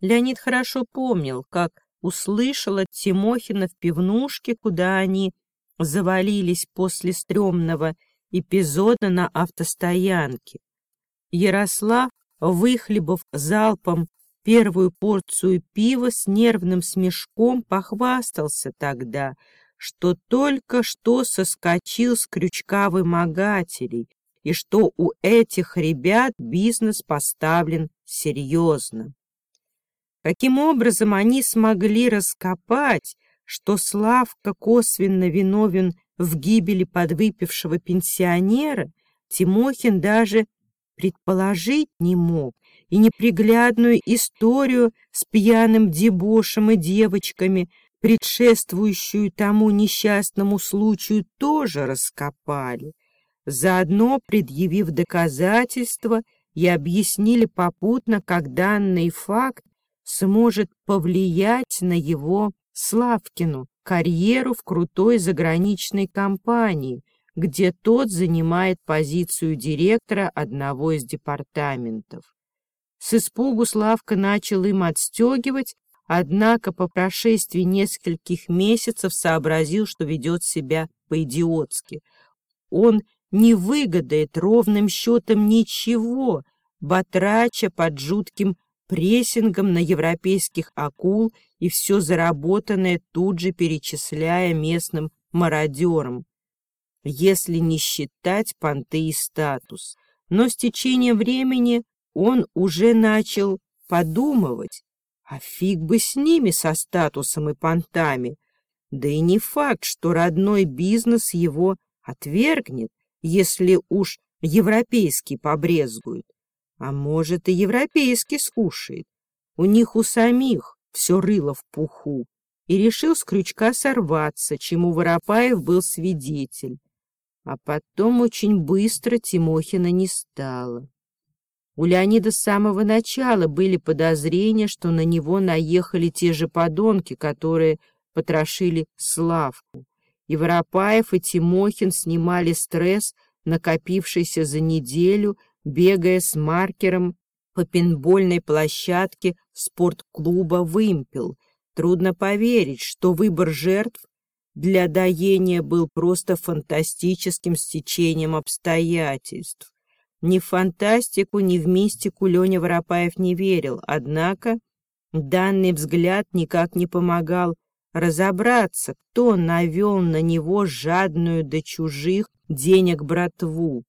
Леонид хорошо помнил, как услышал Тимохина в пивнушке, куда они завалились после стрёмного эпизода на автостоянке. Ярослав, выхлебав залпом первую порцию пива, с нервным смешком похвастался тогда, что только что соскочил с крючка вымогателей и что у этих ребят бизнес поставлен серьезно. Каким образом они смогли раскопать, что Славка косвенно виновен в гибели подвыпившего пенсионера, Тимохин даже предположить не мог, и неприглядную историю с пьяным дебошем и девочками, предшествующую тому несчастному случаю, тоже раскопали, заодно предъявив доказательства и объяснили попутно, как данный факт сможет повлиять на его Славкину карьеру в крутой заграничной компании, где тот занимает позицию директора одного из департаментов. С испугу Славка начал им отстегивать, однако по прошествии нескольких месяцев сообразил, что ведет себя по-идиотски. Он не выгодает ровным счетом ничего, батрача под жутким прессингом на европейских акул и все заработанное тут же перечисляя местным мародерам, если не считать понты и статус. Но с течением времени он уже начал подумывать, а фиг бы с ними, со статусом и понтами. Да и не факт, что родной бизнес его отвергнет, если уж европейский побрезгует. А может, и европейский скушает. У них у самих все рыло в пуху. И решил с крючка сорваться, чему Воропаев был свидетель. А потом очень быстро Тимохина не стало. У Леонида с самого начала были подозрения, что на него наехали те же подонки, которые потрошили Славку. И Воропаев, и Тимохин снимали стресс, накопившийся за неделю, бегая с маркером по пинбольной площадке спортклуба «Вымпел». Трудно поверить, что выбор жертв для доения был просто фантастическим стечением обстоятельств. Ни в фантастику, ни в мистику Леня Воропаев не верил, однако данный взгляд никак не помогал разобраться, кто навел на него жадную до чужих денег братву.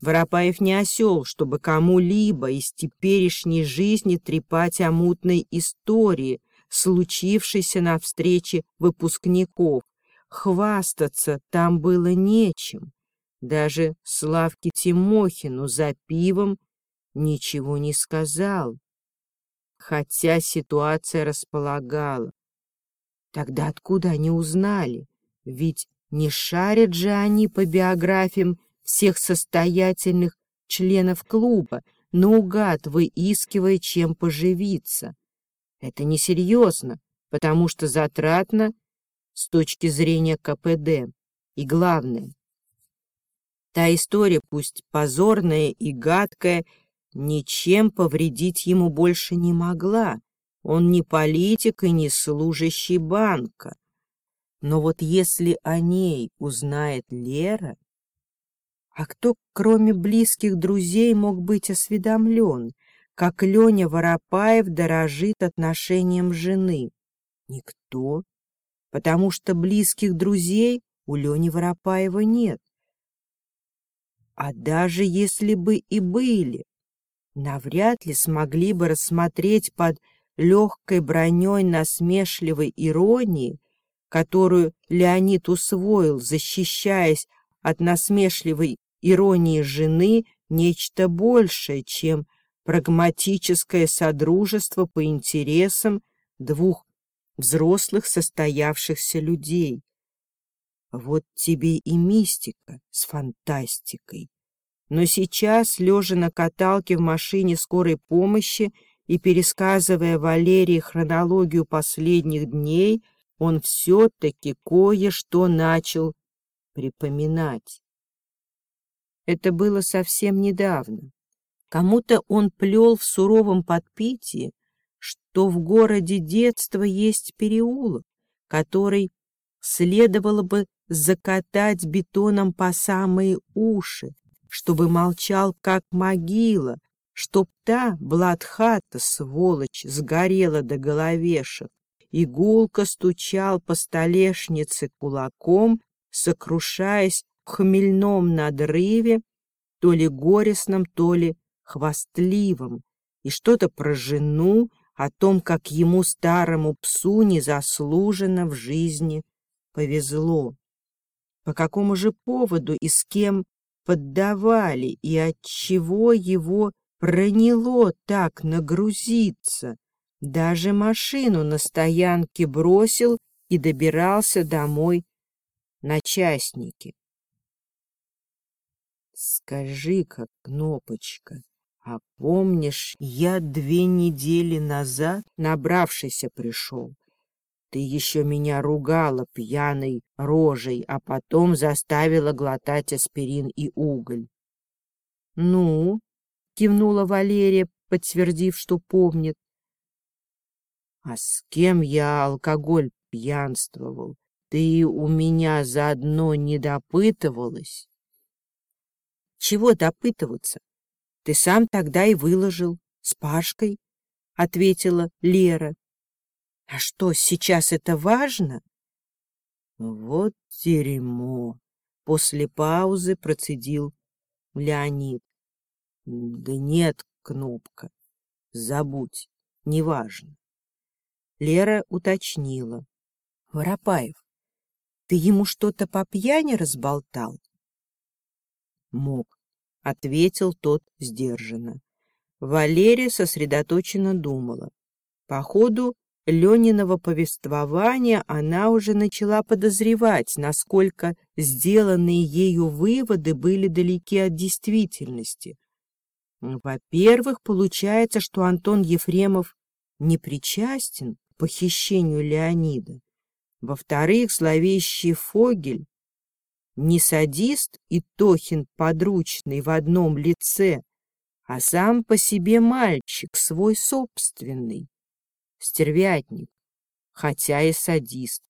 Воропаев не осел, чтобы кому-либо из теперешней жизни трепать о мутной истории, случившейся на встрече выпускников. Хвастаться там было нечем. Даже Славке Тимохину за пивом ничего не сказал, хотя ситуация располагала. Тогда откуда они узнали? Ведь не шарят же они по биографиям всех состоятельных членов клуба, наугад выискивая, чем поживиться. Это несерьезно, потому что затратно с точки зрения КПД. И главное, та история, пусть позорная и гадкая, ничем повредить ему больше не могла. Он не политик и не служащий банка. Но вот если о ней узнает Лера, а кто, кроме близких друзей, мог быть осведомлен, как Леня Воропаев дорожит отношением жены? Никто, потому что близких друзей у Лени Воропаева нет. А даже если бы и были, навряд ли смогли бы рассмотреть под легкой броней насмешливой иронии, которую Леонид усвоил, защищаясь от насмешливой иронии жены нечто большее, чем прагматическое содружество по интересам двух взрослых состоявшихся людей. Вот тебе и мистика с фантастикой. Но сейчас, лежа на каталке в машине скорой помощи и пересказывая Валерии хронологию последних дней, он все-таки кое-что начал припоминать. Это было совсем недавно. Кому-то он плел в суровом подпитии, что в городе детства есть переулок, который следовало бы закатать бетоном по самые уши, чтобы молчал, как могила, чтоб та, Бладхата, сволочь, сгорела до головешек, и гулко стучал по столешнице кулаком, сокрушаясь в хмельном надрыве, то ли горестном, то ли хвастливым, и что-то про жену, о том, как ему, старому псу, незаслуженно в жизни повезло. По какому же поводу и с кем поддавали, и от чего его проняло так нагрузиться. Даже машину на стоянке бросил и добирался домой на частнике. Скажи-ка, Кнопочка, а помнишь, я две недели назад набравшийся пришел? Ты еще меня ругала пьяной рожей, а потом заставила глотать аспирин и уголь. — Ну, — кивнула Валерия, подтвердив, что помнит. — А с кем я алкоголь пьянствовал? Ты у меня заодно не допытывалась? — Чего допытываться? Ты сам тогда и выложил, с Пашкой, — ответила Лера. А что, сейчас это важно? Вот дерьмо. После паузы процедил Леонид. Да нет, кнопка. Забудь, неважно. Лера уточнила. Воропаев, ты ему что-то по пьяни разболтал? Мог, ответил тот сдержанно. Валерия сосредоточенно думала. Походу, Лениного повествования она уже начала подозревать, насколько сделанные ею выводы были далеки от действительности. Во-первых, получается, что Антон Ефремов не причастен к похищению Леонида. Во-вторых, зловещий Фогель не садист и Тохин подручный в одном лице, а сам по себе мальчик, свой собственный стервятник, хотя и садист.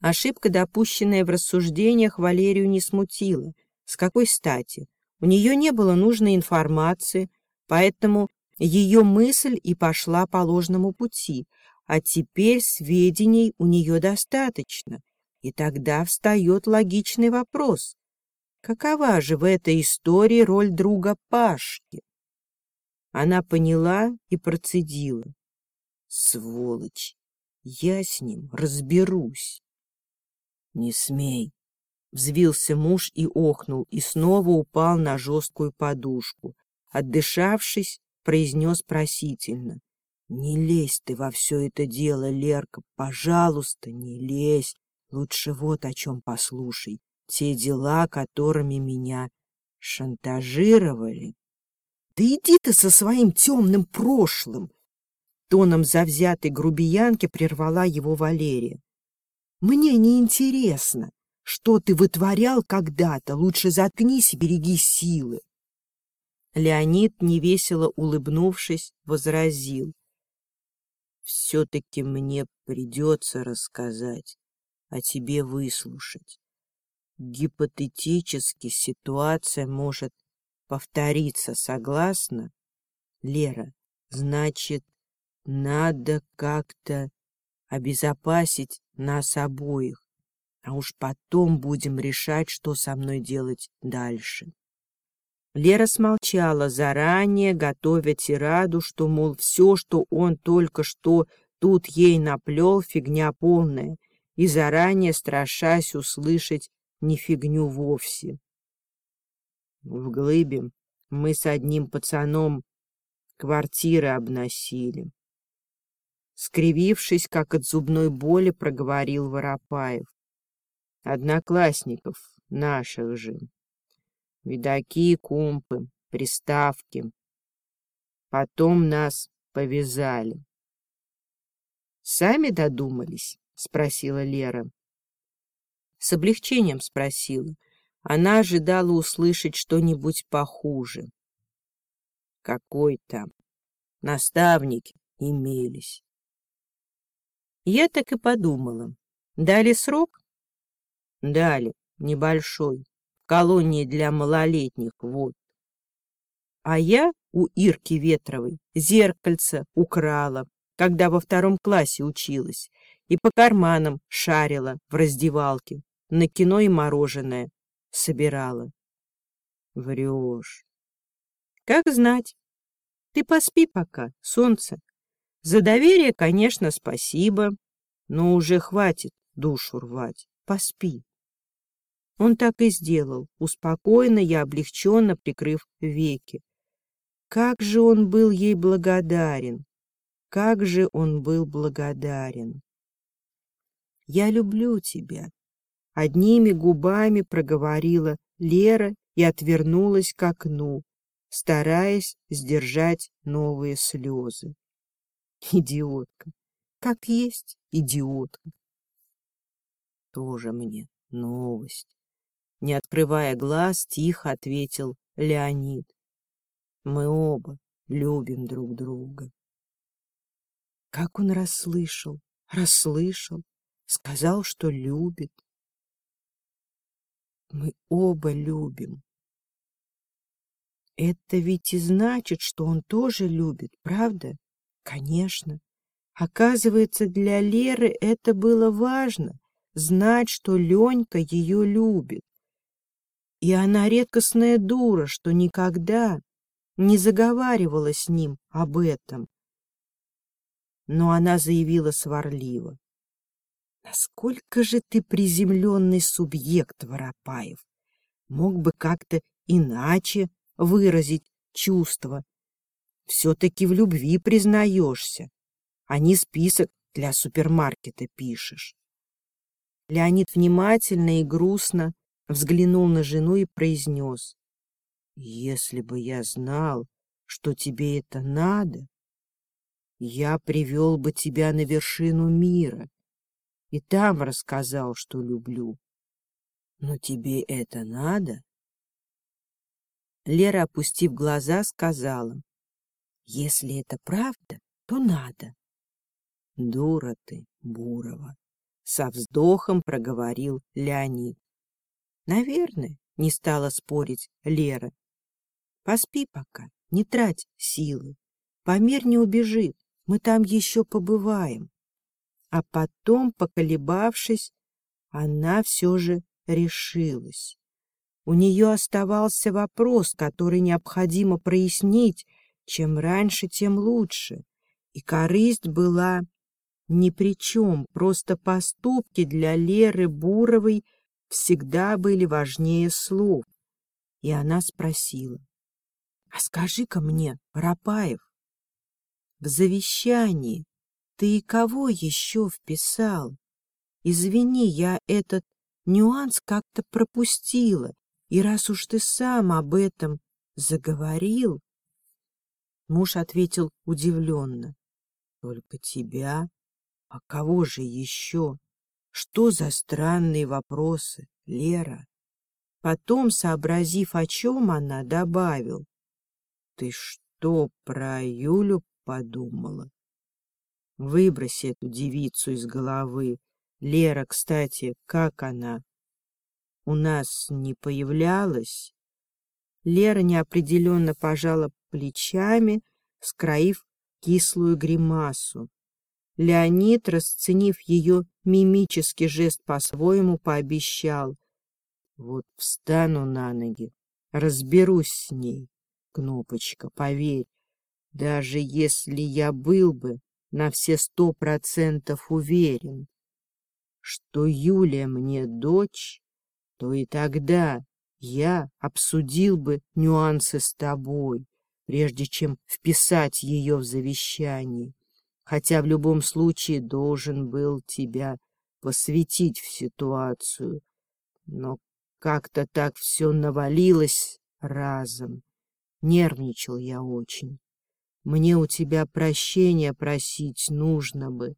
Ошибка, допущенная в рассуждениях, Валерию не смутила. С какой стати? У нее не было нужной информации, поэтому ее мысль и пошла по ложному пути, а теперь сведений у нее достаточно, и тогда встает логичный вопрос. Какова же в этой истории роль друга Пашки? Она поняла и процедила. Сволочь! Я с ним разберусь. Не смей! Взвился муж и охнул, и снова упал на жесткую подушку. Отдышавшись, произнес просительно. «Не лезь ты во все это дело, Лерка, пожалуйста, не лезь. Лучше вот о чем послушай. Те дела, которыми меня шантажировали, да иди ты со своим темным прошлым! Тоном завзятой грубиянки прервала его Валерия. Мне не интересно, что ты вытворял когда-то. Лучше заткнись и береги силы. Леонид, невесело улыбнувшись, возразил. Все-таки мне придется рассказать, а тебе выслушать. Гипотетически ситуация может повториться, согласна? Лера, значит, надо как-то обезопасить нас обоих, а уж потом будем решать, что со мной делать дальше. Лера смолчала заранее, готовя тираду, что, мол, все, что он только что тут ей наплел, фигня полная, и заранее страшась услышать не фигню вовсе. В глыбе мы с одним пацаном квартиры обносили. Скривившись, как от зубной боли, проговорил Воропаев. Одноклассников наших же. Видаки, кумпы, приставки. Потом нас повязали. «Сами додумались?» — спросила Лера. С облегчением спросила. Она ожидала услышать что-нибудь похуже. Какой там? наставники имелись. Я так и подумала. Дали срок? Дали, небольшой, колонии для малолетних, вот. А я у Ирки Ветровой зеркальце украла, когда во втором классе училась, и по карманам шарила в раздевалке, на кино и мороженое собирала. Врешь. Как знать. Ты поспи пока, солнце. За доверие, конечно, спасибо, но уже хватит душу рвать. Поспи. Он так и сделал, успокоенно и облегченно прикрыв веки. Как же он был ей благодарен! Как же он был благодарен! «Я люблю тебя», — одними губами проговорила Лера и отвернулась к окну, стараясь сдержать новые слезы. Идиотка. Как есть идиотка. Тоже мне новость. Не открывая глаз, тихо ответил Леонид. Мы оба любим друг друга. Как он расслышал, расслышал, сказал, что любит. Мы оба любим. Это ведь и значит, что он тоже любит, правда? Конечно. Оказывается, для Леры это было важно — знать, что Ленька ее любит. И она редкостная дура, что никогда не заговаривала с ним об этом. Но она заявила сварливо. Насколько же ты приземленный субъект, Воропаев? Мог бы как-то иначе выразить чувства. Все-таки в любви признаешься, а не список для супермаркета пишешь. Леонид внимательно и грустно взглянул на жену и произнес. «Если бы я знал, что тебе это надо, я привел бы тебя на вершину мира и там рассказал, что люблю. Но тебе это надо? Лера, опустив глаза, сказала, если это правда, то надо. Дура ты, Бурова, со вздохом проговорил Леонид. Наверное, не стала спорить Лера. Поспи пока, не трать силы. Памир не убежит, мы там еще побываем. А потом, поколебавшись, она все же решилась. У нее оставался вопрос, который необходимо прояснить, чем раньше, тем лучше. И корысть была ни при чем, просто поступки для Леры Буровой всегда были важнее слов. И она спросила, «А скажи-ка мне, Парапаев, в завещании ты кого еще вписал? Извини, я этот нюанс как-то пропустила, и раз уж ты сам об этом заговорил... Муж ответил удивленно. Только тебя? А кого же еще? Что за странные вопросы, Лера? Потом, сообразив, о чем она, добавил. Ты что, про Юлю подумала? Выброси эту девицу из головы. Лера, кстати, как она? У нас не появлялась? Лера неопределенно пожала плечами, скроив кислую гримасу. Леонид, расценив ее мимический жест по-своему, пообещал. Вот встану на ноги, разберусь с ней, Кнопочка, поверь, даже если я был бы на все сто процентов уверен, что Юлия мне дочь, то и тогда я обсудил бы нюансы с тобой, прежде чем вписать ее в завещание, хотя в любом случае должен был тебя посвятить в ситуацию. Но как-то так все навалилось разом. Нервничал я очень. Мне у тебя прощения просить нужно бы,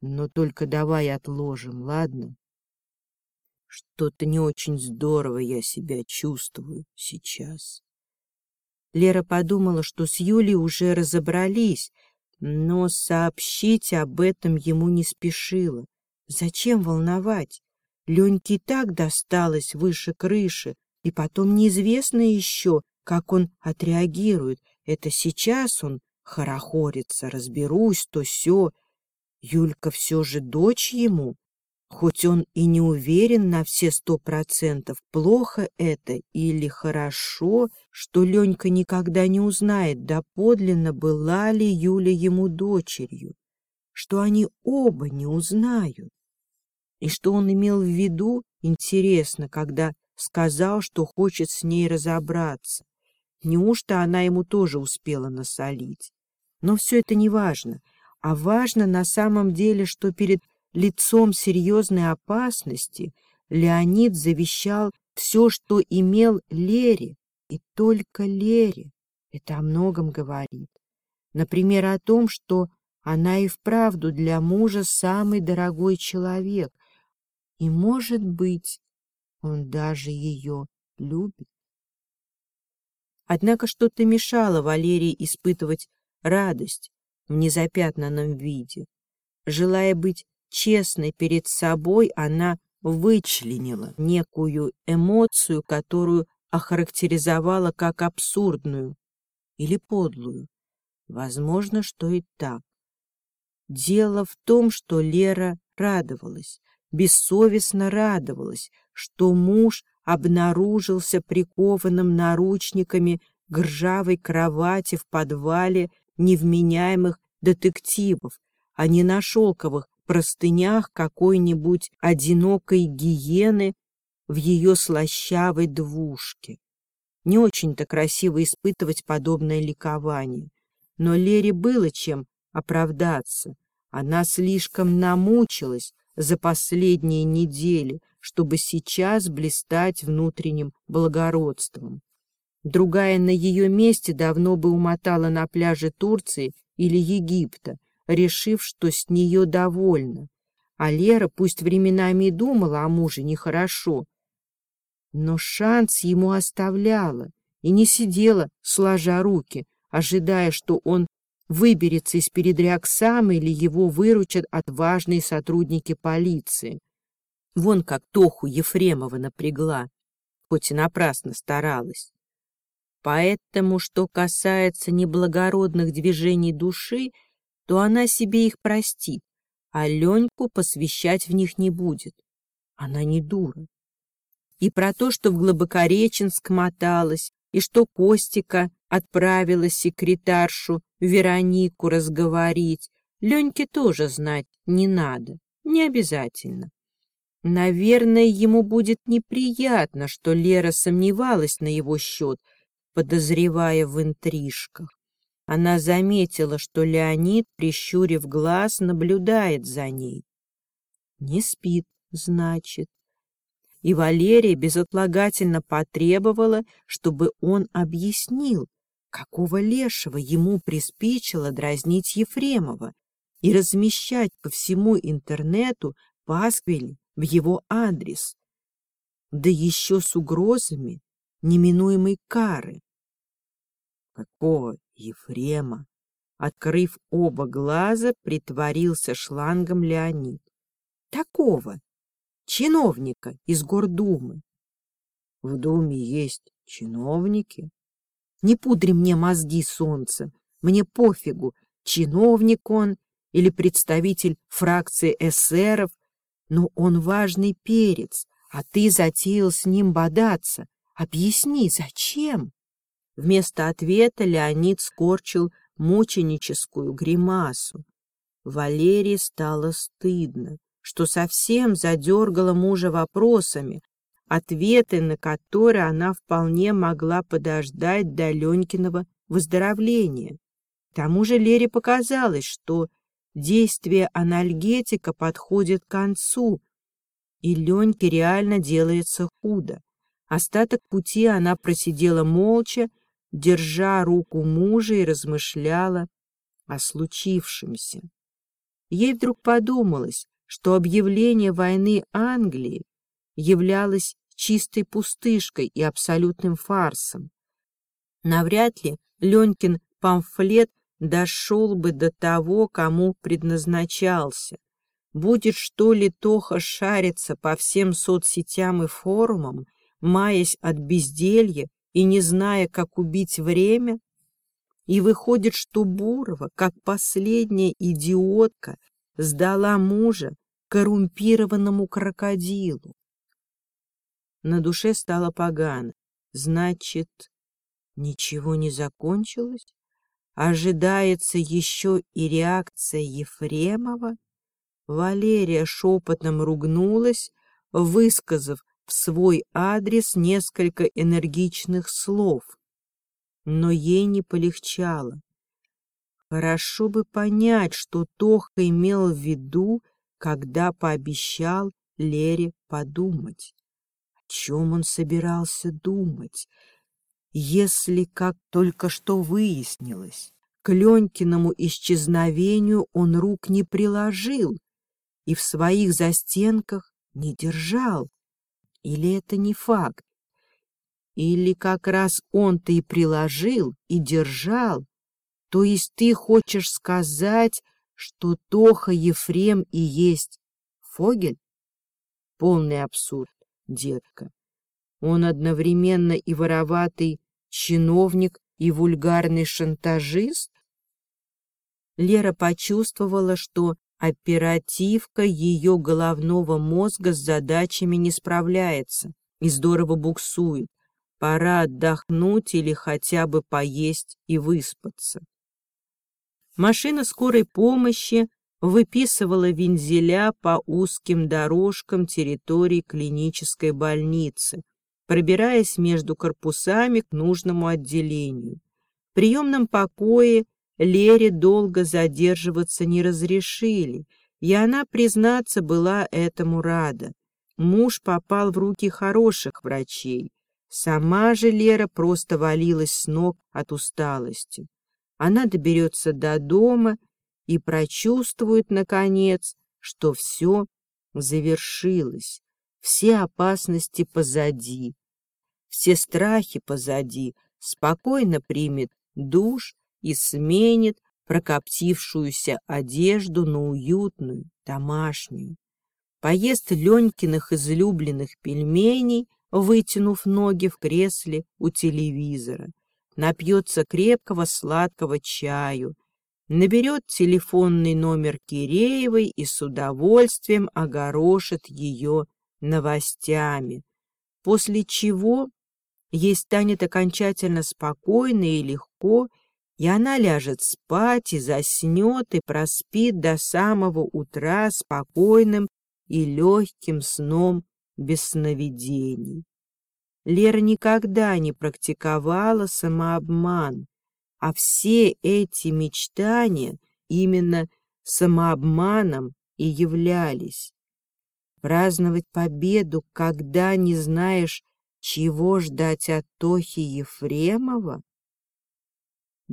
но только давай отложим, ладно? Что-то не очень здорово я себя чувствую сейчас. Лера подумала, что с Юлей уже разобрались, но сообщить об этом ему не спешила. Зачем волновать? Леньке так досталось выше крыши, и потом неизвестно еще, как он отреагирует. Это сейчас он хорохорится, разберусь, то все. Юлька все же дочь ему, хоть он и не уверен на все сто процентов, плохо это или хорошо, что Ленька никогда не узнает, доподлинно была ли Юля ему дочерью, что они оба не узнают. И что он имел в виду, интересно, когда сказал, что хочет с ней разобраться. Неужто она ему тоже успела насолить? Но все это не важно, а важно на самом деле, что перед лицом серьезной опасности Леонид завещал все, что имел Лере, и только Лере. Это о многом говорит. Например, о том, что она и вправду для мужа самый дорогой человек, и, может быть, он даже ее любит. Однако что-то мешало Валерии испытывать радость в незапятнанном виде. Желая быть честной перед собой, она вычленила некую эмоцию, которую охарактеризовала как абсурдную или подлую. Возможно, что и так. Дело в том, что Лера радовалась, бессовестно радовалась, что муж обнаружился прикованным наручниками к ржавой кровати в подвале невменяемых детективов, а не на шелковых простынях какой-нибудь одинокой гиены в ее слащавой двушке. Не очень-то красиво испытывать подобное ликование. Но Лере было чем оправдаться. Она слишком намучилась за последние недели, чтобы сейчас блистать внутренним благородством. Другая на ее месте давно бы умотала на пляже Турции или Египта, решив, что с нее довольна. А Лера пусть временами и думала о муже нехорошо, но шанс ему оставляла и не сидела, сложа руки, ожидая, что он выберется из передряг сам или его выручат отважные сотрудники полиции. Вон как Тоху Ефремова напрягла, хоть и напрасно старалась. Поэтому, что касается неблагородных движений души, то она себе их простит, а Леньку посвящать в них не будет. Она не дура. И про то, что в Глубокореченск моталась, и что Костика отправила секретаршу Веронику разговорить, Леньке тоже знать не надо, не обязательно. Наверное, ему будет неприятно, что Лера сомневалась на его счет, подозревая в интрижках. Она заметила, что Леонид, прищурив глаз, наблюдает за ней. Не спит, значит. И Валерия безотлагательно потребовала, чтобы он объяснил, какого лешего ему приспичило дразнить Ефремова и размещать по всему интернету пасквили в его адрес, да еще с угрозами неминуемой кары. Какого Ефрема? Открыв оба глаза, притворился шлангом Леонид. Такого, чиновника из Гордумы. В Думе есть чиновники. Не пудри мне мозги солнцем, мне пофигу, чиновник он или представитель фракции эсеров, но он важный перец, а ты затеял с ним бодаться. Объясни, зачем? Вместо ответа Леонид скорчил мученическую гримасу. Валерии стало стыдно, что совсем задергала мужа вопросами, ответы на которые она вполне могла подождать до Ленькиного выздоровления. К тому же Лере показалось, что действие анальгетика подходит к концу, и Леньке реально делается худо. Остаток пути она просидела молча, держа руку мужа и размышляла о случившемся. Ей вдруг подумалось, что объявление войны Англии являлось чистой пустышкой и абсолютным фарсом. Навряд ли Ленькин памфлет дошел бы до того, кому предназначался. Будет что ли Тоха шариться по всем соцсетям и форумам, маясь от безделья и не зная, как убить время? И выходит, что Бурова, как последняя идиотка, сдала мужа коррумпированному крокодилу. На душе стало погано. Значит, ничего не закончилось? Ожидается еще и реакция Ефремова? Валерия шепотом ругнулась, высказав в свой адрес несколько энергичных слов. Но ей не полегчало. Хорошо бы понять, что Тоха имел в виду, когда пообещал Лере подумать. О чем он собирался думать, если, как только что выяснилось, к Ленькиному исчезновению он рук не приложил и в своих застенках не держал? Или это не факт? Или как раз он-то и приложил, и держал? То есть ты хочешь сказать, что Тоха Ефрем и есть Фогель? Полный абсурд, детка. Он одновременно и вороватый чиновник, и вульгарный шантажист? Лера почувствовала, что оперативка ее головного мозга с задачами не справляется и здорово буксует. Пора отдохнуть или хотя бы поесть и выспаться. Машина скорой помощи выписывала вензеля по узким дорожкам территории клинической больницы, пробираясь между корпусами к нужному отделению. В приемном покое Лере долго задерживаться не разрешили, и она, признаться, была этому рада. Муж попал в руки хороших врачей. Сама же Лера просто валилась с ног от усталости. Она доберется до дома и прочувствует, наконец, что все завершилось, все опасности позади, все страхи позади, спокойно примет душ и сменит прокоптившуюся одежду на уютную, домашнюю. Поест Ленькиных излюбленных пельменей, вытянув ноги в кресле у телевизора, напьется крепкого сладкого чаю, наберет телефонный номер Киреевой и с удовольствием огорошит ее новостями, после чего ей станет окончательно спокойно и легко, и она ляжет спать и заснет и проспит до самого утра спокойным и легким сном без сновидений. Лера никогда не практиковала самообман, а все эти мечтания именно самообманом и являлись. Праздновать победу, когда не знаешь, чего ждать от Тохи Ефремова?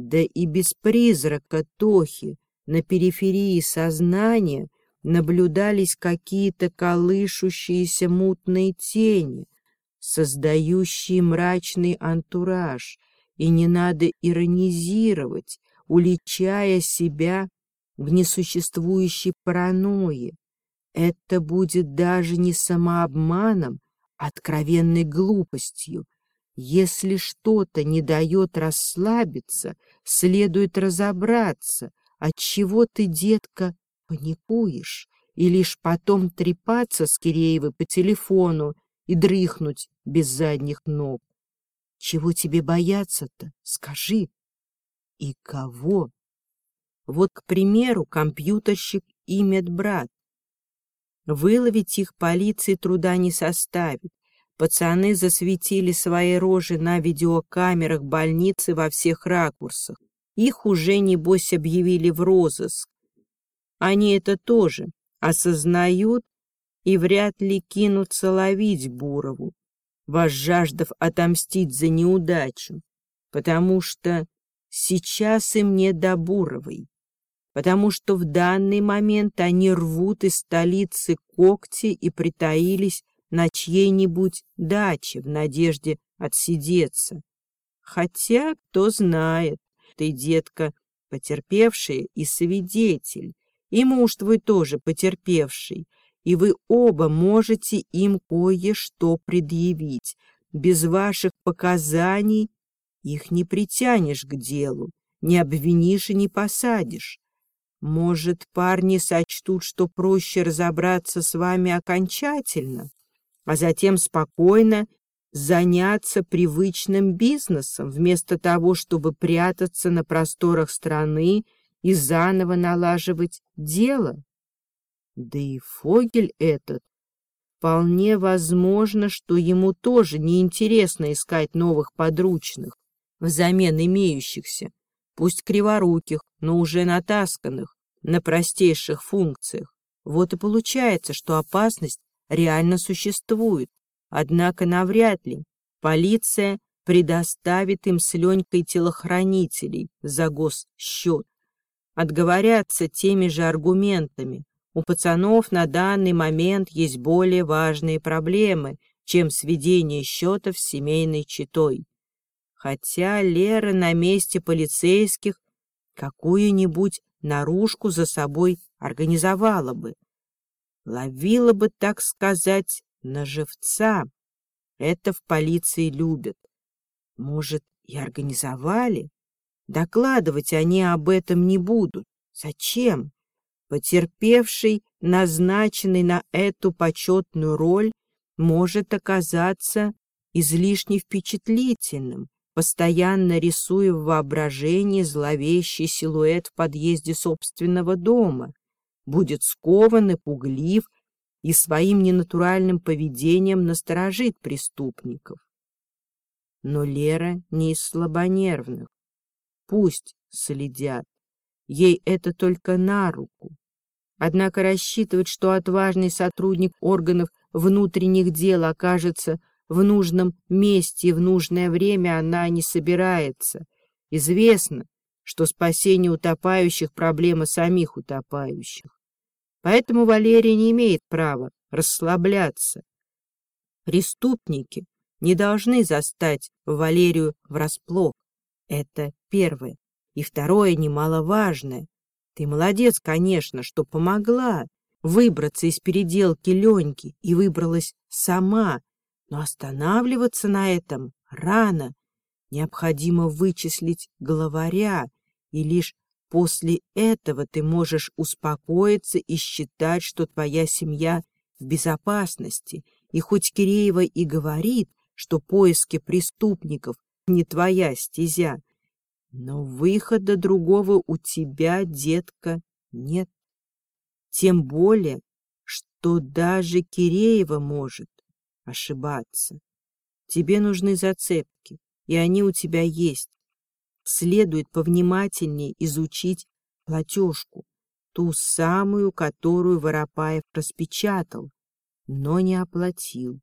Да и без призрака Тохи на периферии сознания наблюдались какие-то колышущиеся мутные тени, создающие мрачный антураж, и не надо иронизировать, уличая себя в несуществующей паранойи. Это будет даже не самообманом, а откровенной глупостью, если что-то не дает расслабиться, следует разобраться, от чего ты, детка, паникуешь, и лишь потом трепаться с Киреевой по телефону и дрыхнуть без задних ног. Чего тебе бояться-то? Скажи. И кого? Вот, к примеру, компьютерщик и медбрат. Выловить их полиции труда не составит. Пацаны засветили свои рожи на видеокамерах больницы во всех ракурсах. Их уже, небось, объявили в розыск. Они это тоже осознают и вряд ли кинутся ловить Бурову, возжаждав отомстить за неудачу, потому что сейчас им не до Буровой, потому что в данный момент они рвут из столицы когти и притаились на чьей-нибудь даче в надежде отсидеться. Хотя, кто знает, ты, детка, потерпевшая и свидетель, и муж твой тоже потерпевший, и вы оба можете им кое-что предъявить. Без ваших показаний их не притянешь к делу, не обвинишь и не посадишь. Может, парни сочтут, что проще разобраться с вами окончательно, а затем спокойно заняться привычным бизнесом, вместо того, чтобы прятаться на просторах страны и заново налаживать дело. Да и Фогель этот, вполне возможно, что ему тоже неинтересно искать новых подручных взамен имеющихся, пусть криворуких, но уже натасканных на простейших функциях. Вот и получается, что опасность реально существует, однако навряд ли полиция предоставит им с Ленькой телохранителей за госсчет. Отговорятся теми же аргументами. У пацанов на данный момент есть более важные проблемы, чем сведение счетов с семейной четой хотя Лера на месте полицейских какую-нибудь наружку за собой организовала бы. Ловила бы, так сказать, на живца. Это в полиции любят. Может, и организовали? Докладывать они об этом не будут. Зачем? Потерпевший, назначенный на эту почетную роль, может оказаться излишне впечатлительным, постоянно рисуя в воображении зловещий силуэт в подъезде собственного дома, будет скован и пуглив и своим ненатуральным поведением насторожит преступников. Но Лера не из слабонервных. Пусть следят. Ей это только на руку. Однако рассчитывать, что отважный сотрудник органов внутренних дел окажется в нужном месте и в нужное время она не собирается. Известно, что спасение утопающих — проблема самих утопающих. Поэтому Валерия не имеет права расслабляться. Преступники не должны застать Валерию врасплох. Это первое. И второе, немаловажное. Ты молодец, конечно, что помогла выбраться из переделки Леньки и выбралась сама, но останавливаться на этом рано. Необходимо вычислить главаря, и лишь после этого ты можешь успокоиться и считать, что твоя семья в безопасности. И хоть Киреева и говорит, что поиски преступников не твоя стезя, но выхода другого у тебя, детка, нет. Тем более, что даже Киреева может ошибаться. Тебе нужны зацепки, и они у тебя есть. Следует повнимательнее изучить платежку, ту самую, которую Воропаев распечатал, но не оплатил.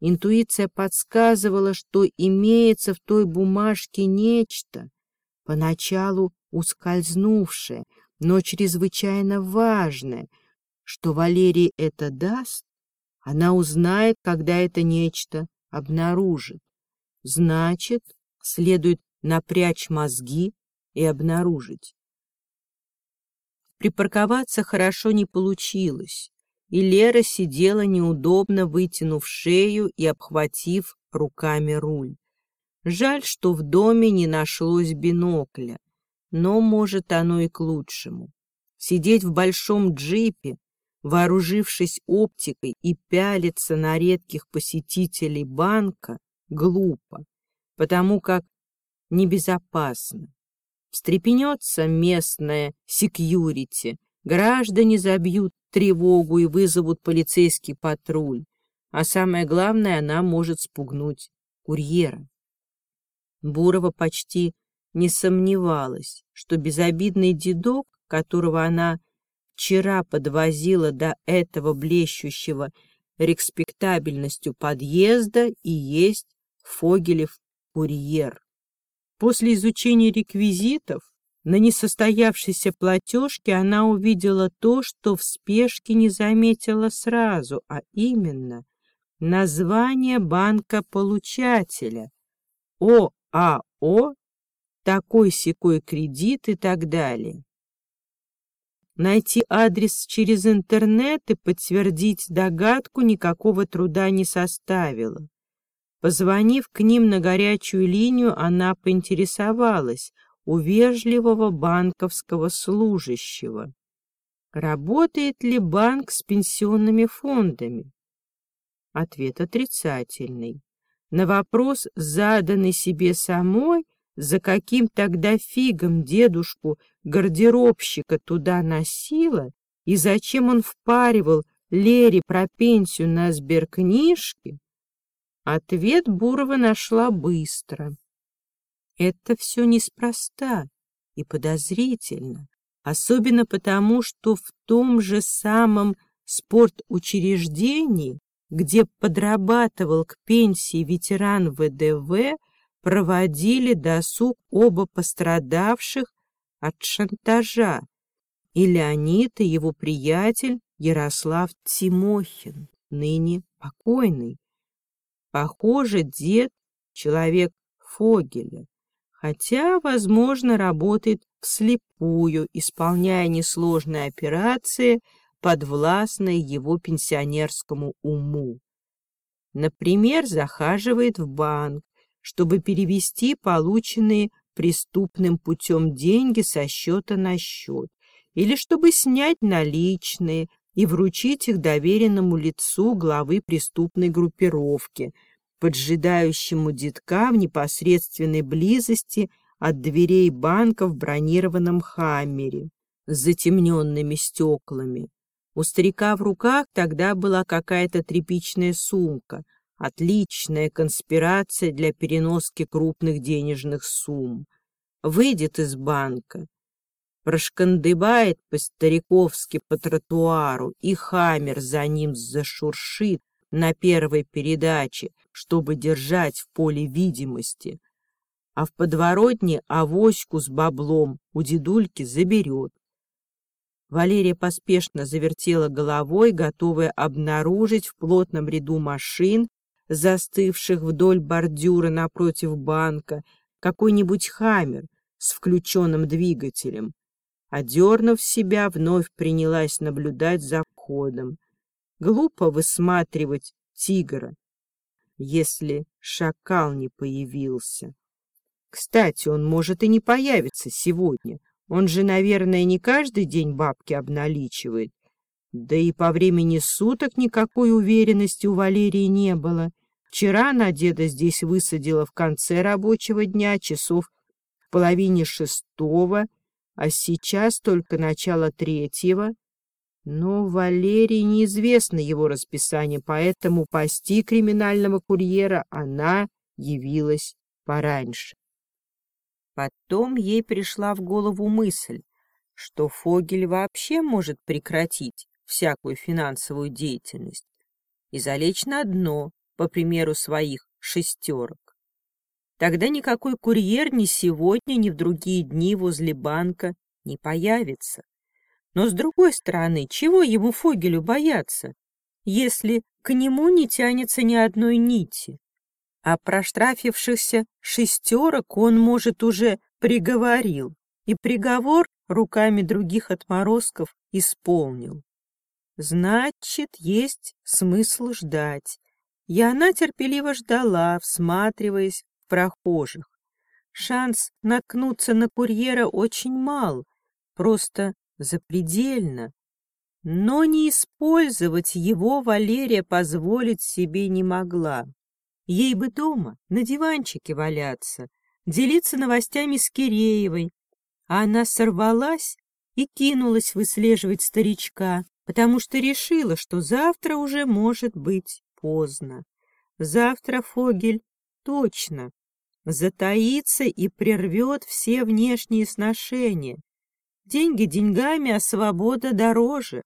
Интуиция подсказывала, что имеется в той бумажке нечто, поначалу ускользнувшее, но чрезвычайно важное, что Валерий это даст, она узнает, когда это нечто обнаружит. Значит, следует напрячь мозги и обнаружить. Припарковаться хорошо не получилось, и Лера сидела неудобно, вытянув шею и обхватив руками руль. Жаль, что в доме не нашлось бинокля, но, может, оно и к лучшему. Сидеть в большом джипе вооружившись оптикой и пялиться на редких посетителей банка, глупо, потому как небезопасно. Встрепенется местная секьюрити, граждане забьют тревогу и вызовут полицейский патруль, а самое главное, она может спугнуть курьера. Бурова почти не сомневалась, что безобидный дедок, которого она вчера подвозила до этого блещущего респектабельностью подъезда и есть Фогелев курьер. После изучения реквизитов на несостоявшейся платежке она увидела то, что в спешке не заметила сразу, а именно название банка-получателя ОАО ООО, такой-сякой кредит и так далее. Найти адрес через интернет и подтвердить догадку никакого труда не составило. Позвонив к ним на горячую линию, она поинтересовалась у вежливого банковского служащего, работает ли банк с пенсионными фондами. Ответ отрицательный. На вопрос, заданный себе самой, за каким тогда фигом дедушку гардеробщика туда носила и зачем он впаривал Лере про пенсию на сберкнижке, ответ Бурова нашла быстро. Это все неспроста и подозрительно, особенно потому, что в том же самом спортучреждении, где подрабатывал к пенсии ветеран ВДВ, проводили досуг оба пострадавших от шантажа, и Леонид и его приятель Ярослав Тимохин, ныне покойный. Похоже, дед — человек Фогеля, хотя, возможно, работает вслепую, исполняя несложные операции, подвластные его пенсионерскому уму. Например, захаживает в банк, чтобы перевести полученные преступным путем деньги со счета на счет, или чтобы снять наличные и вручить их доверенному лицу главы преступной группировки, поджидающему детка в непосредственной близости от дверей банка в бронированном хаммере с затемненными стеклами. У старика в руках тогда была какая-то тряпичная сумка — Отличная конспирация для переноски крупных денежных сумм. Выйдет из банка, прошкандыбает по-стариковски по тротуару, и хаммер за ним зашуршит на первой передаче, чтобы держать в поле видимости. А в подворотне авоську с баблом у дедульки заберет. Валерия поспешно завертела головой, готовая обнаружить в плотном ряду машин застывших вдоль бордюра напротив банка, какой-нибудь хаммер с включенным двигателем. Одернув себя, вновь принялась наблюдать за входом. Глупо высматривать тигра, если шакал не появился. Кстати, он может и не появиться сегодня. Он же, наверное, не каждый день бабки обналичивает. Да и по времени суток никакой уверенности у Валерии не было. Вчера она деда здесь высадила в конце рабочего дня, часов в половине шестого, а сейчас только начало третьего. Но Валерии неизвестно его расписание, поэтому пасти криминального курьера она явилась пораньше. Потом ей пришла в голову мысль, что Фогель вообще может прекратить всякую финансовую деятельность и залечь на дно, по примеру своих шестерок. Тогда никакой курьер ни сегодня, ни в другие дни возле банка не появится. Но, с другой стороны, чего ему Фогелю бояться, если к нему не тянется ни одной нити? А проштрафившихся шестерок он, может, уже приговорил, и приговор руками других отморозков исполнил. Значит, есть смысл ждать. И она терпеливо ждала, всматриваясь прохожих. Шанс наткнуться на курьера очень мал, просто запредельно. Но не использовать его Валерия позволить себе не могла. Ей бы дома, на диванчике валяться, делиться новостями с Киреевой. А она сорвалась и кинулась выслеживать старичка потому что решила, что завтра уже может быть поздно. Завтра Фогель точно затаится и прервет все внешние сношения. Деньги деньгами, а свобода дороже.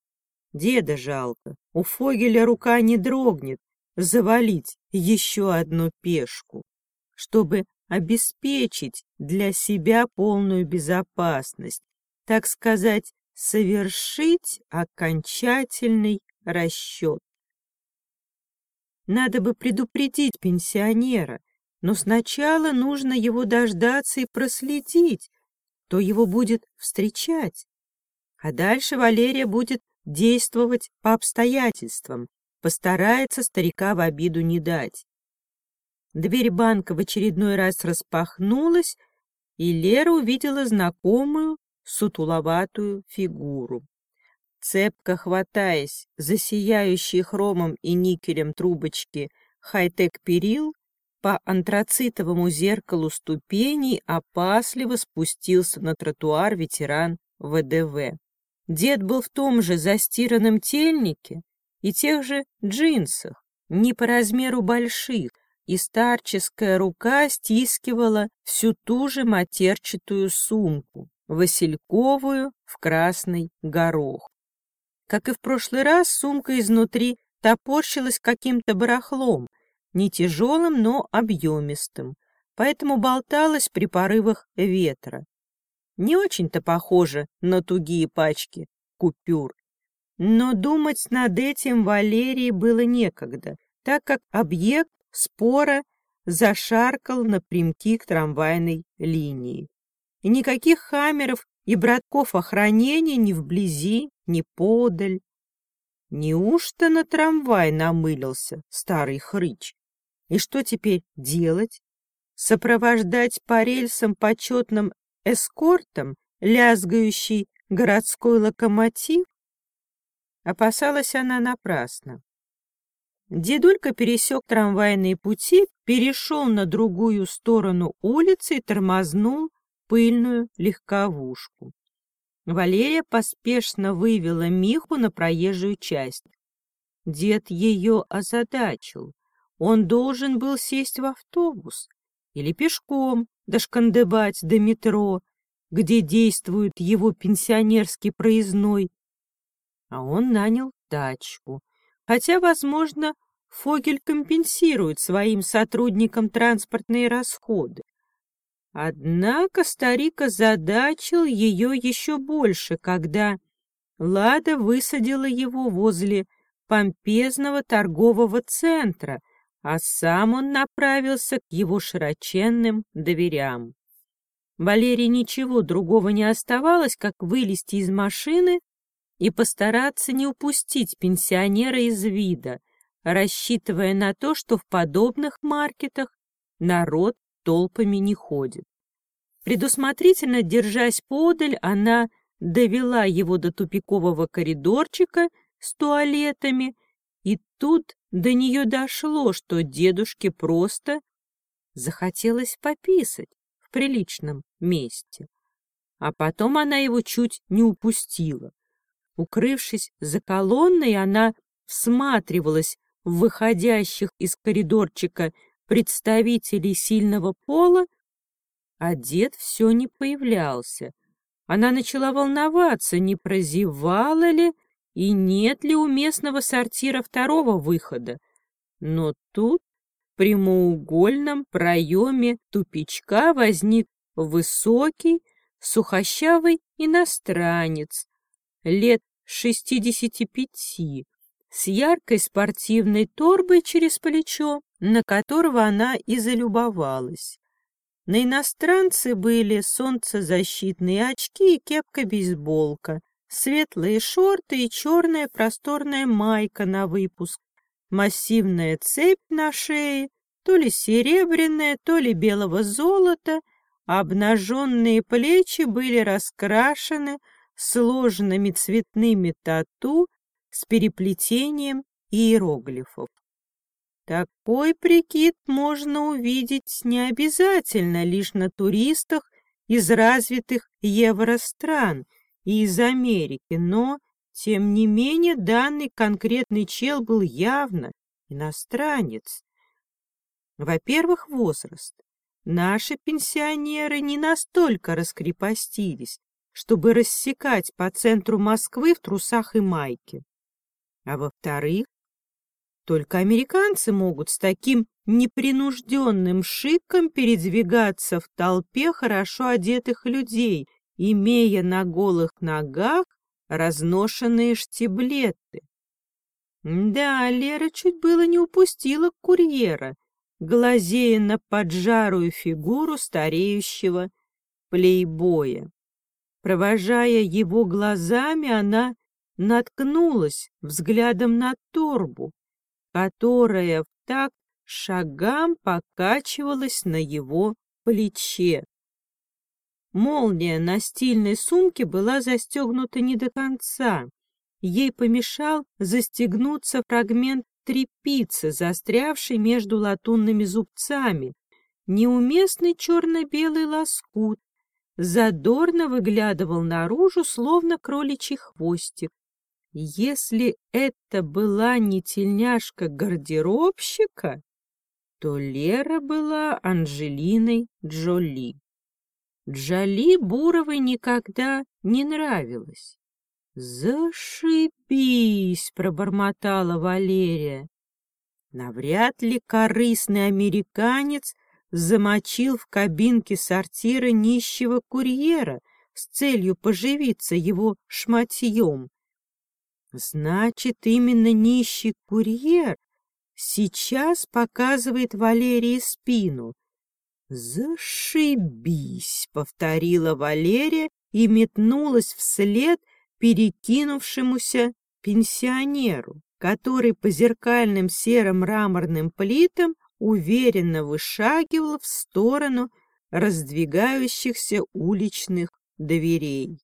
Деда жалко, у Фогеля рука не дрогнет завалить еще одну пешку, чтобы обеспечить для себя полную безопасность, так сказать, совершить окончательный расчет. Надо бы предупредить пенсионера, но сначала нужно его дождаться и проследить, кто его будет встречать. А дальше Валерия будет действовать по обстоятельствам, постарается старика в обиду не дать. Дверь банка в очередной раз распахнулась, и Лера увидела знакомую сутуловатую фигуру. Цепко хватаясь за сияющие хромом и никелем трубочки хай-тек перил, по антрацитовому зеркалу ступеней опасливо спустился на тротуар ветеран ВДВ. Дед был в том же застиранном тельнике и тех же джинсах, не по размеру больших, и старческая рука стискивала всю ту же матерчатую сумку, васильковую в красный горох. Как и в прошлый раз, сумка изнутри топорщилась каким-то барахлом, не тяжелым, но объемистым, поэтому болталась при порывах ветра. Не очень-то похоже на тугие пачки купюр. Но думать над этим Валерии было некогда, так как объект спора зашаркал напрямки к трамвайной линии. И никаких хамеров и братков охранения ни вблизи, ни подаль. Неужто на трамвай намылился старый хрыч? И что теперь делать? Сопровождать по рельсам почетным эскортом лязгающий городской локомотив? Опасалась она напрасно. Дедулька пересек трамвайные пути, перешел на другую сторону улицы и тормознул пыльную легковушку. Валерия поспешно вывела Миху на проезжую часть. Дед ее озадачил. Он должен был сесть в автобус или пешком дошкандыбать до метро, где действует его пенсионерский проездной. А он нанял тачку, хотя, возможно, Фогель компенсирует своим сотрудникам транспортные расходы. Однако старик озадачил ее еще больше, когда Лада высадила его возле помпезного торгового центра, а сам он направился к его широченным дверям. Валерии ничего другого не оставалось, как вылезти из машины и постараться не упустить пенсионера из вида, рассчитывая на то, что в подобных маркетах народ толпами не ходит. Предусмотрительно держась подаль, она довела его до тупикового коридорчика с туалетами, и тут до нее дошло, что дедушке просто захотелось пописать в приличном месте. А потом она его чуть не упустила. Укрывшись за колонной, она всматривалась в выходящих из коридорчика представителей сильного пола, а дед все не появлялся. Она начала волноваться, не прозевала ли и нет ли у местного сортира второго выхода. Но тут в прямоугольном проеме тупичка возник высокий, сухощавый иностранец, лет шестидесяти пяти, с яркой спортивной торбой через плечо, на которого она и залюбовалась. На иностранце были солнцезащитные очки и кепка-бейсболка, светлые шорты и черная просторная майка на выпуск, массивная цепь на шее, то ли серебряная, то ли белого золота, обнаженные плечи были раскрашены сложными цветными тату с переплетением иероглифов. Такой прикид можно увидеть не обязательно лишь на туристах из развитых евростран и из Америки, но, тем не менее, данный конкретный чел был явно иностранец. Во-первых, возраст. Наши пенсионеры не настолько раскрепостились, чтобы рассекать по центру Москвы в трусах и майке. А во-вторых, только американцы могут с таким непринужденным шиком передвигаться в толпе хорошо одетых людей, имея на голых ногах разношенные штиблеты. Да, Лера чуть было не упустила курьера, глазея на поджарую фигуру стареющего плейбоя. Провожая его глазами, она наткнулась взглядом на торбу, которая в так шагам покачивалась на его плече. Молния на стильной сумке была застегнута не до конца. Ей помешал застегнуться фрагмент трепицы, застрявший между латунными зубцами, неуместный черно-белый лоскут, задорно выглядывал наружу, словно кроличий хвостик. Если это была не тельняшка гардеробщика, то Лера была Анжелиной Джоли. Джоли Буровой никогда не нравилась. «Зашибись!» — пробормотала Валерия. Навряд ли корыстный американец замочил в кабинке сортира нищего курьера с целью поживиться его шматьем. Значит, именно нищий курьер сейчас показывает Валерии спину. «Зашибись!» — повторила Валерия и метнулась вслед перекинувшемуся пенсионеру, который по зеркальным серым мраморным плитам уверенно вышагивал в сторону раздвигающихся уличных дверей.